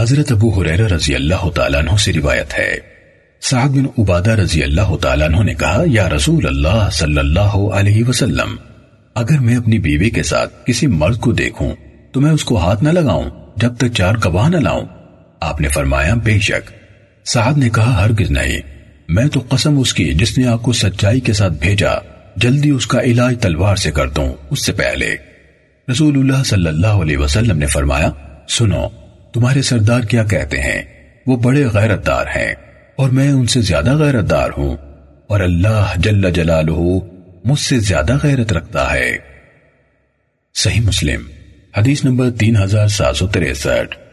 حضرت ابو حریرہ رضی اللہ تعالیٰ عنہ سے روایت ہے۔ سعد بن عبادہ رضی اللہ تعالیٰ عنہ نے کہا، یا رسول اللہ صلی اللہ علیہ وسلم، اگر میں اپنی بیوی کے ساتھ کسی مرد کو دیکھوں، تو میں اس کو ہاتھ نہ لگاؤں، جب تک چار گواہ نہ لاؤں۔ آپ نے فرمایا، بے شک۔ سعد نے کہا، ہرگز نہیں۔ میں تو قسم اس کی جس نے آپ کو سچائی کے ساتھ بھیجا، جلدی اس کا علاج تلوار سے کر دوں، اس سے پہلے۔ رسول اللہ صلی اللہ علیہ وسلم نے فرمایا، سنو تمہارے سردار کیا کہتے ہیں؟ وہ بڑے غیرت دار ہیں اور میں ان سے زیادہ غیرت دار ہوں اور اللہ جل جلالہ مجھ سے زیادہ غیرت رکھتا ہے۔ صحیح مسلم، حدیث نمبر تین ہزار سات سو تریسٹھ۔